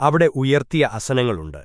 അവിടെ ഉയർത്തിയ അസനങ്ങളുണ്ട്